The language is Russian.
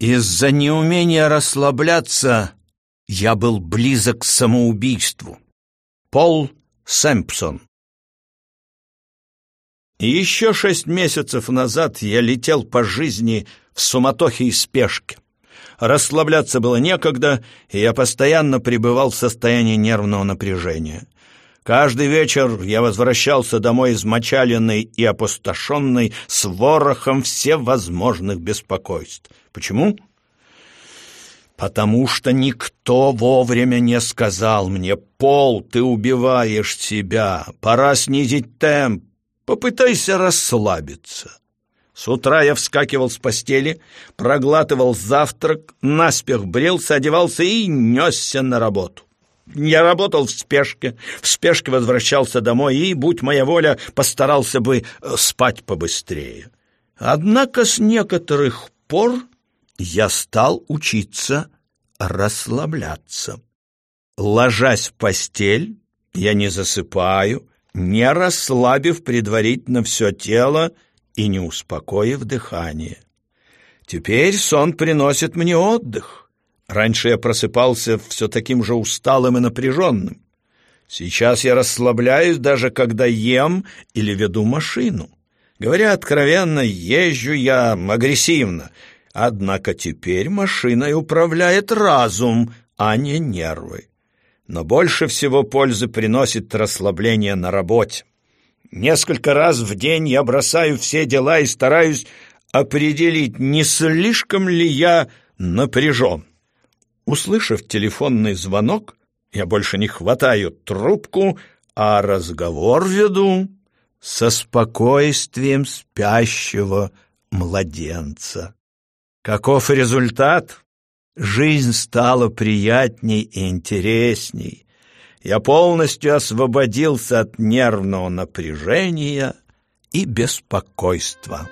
Из-за неумения расслабляться я был близок к самоубийству. Пол Сэмпсон еще шесть месяцев назад я летел по жизни в суматохе и спешке. Расслабляться было некогда, и я постоянно пребывал в состоянии нервного напряжения. Каждый вечер я возвращался домой измочаленный и опустошенный с ворохом всевозможных беспокойств. Почему? Потому что никто вовремя не сказал мне, «Пол, ты убиваешь себя, пора снизить темп, попытайся расслабиться». С утра я вскакивал с постели, проглатывал завтрак, наспех брился, одевался и несся на работу. Я работал в спешке, в спешке возвращался домой и, будь моя воля, постарался бы э, спать побыстрее. Однако с некоторых пор я стал учиться расслабляться. Ложась в постель, я не засыпаю, не расслабив предварительно все тело и не успокоив дыхание. Теперь сон приносит мне отдых. Раньше я просыпался все таким же усталым и напряженным. Сейчас я расслабляюсь, даже когда ем или веду машину. Говоря откровенно, езжу я агрессивно, однако теперь машиной управляет разум, а не нервы. Но больше всего пользы приносит расслабление на работе. Несколько раз в день я бросаю все дела и стараюсь определить, не слишком ли я напряжен. Услышав телефонный звонок, я больше не хватаю трубку, а разговор веду со спокойствием спящего младенца. Каков результат? Жизнь стала приятней и интересней. Я полностью освободился от нервного напряжения и беспокойства.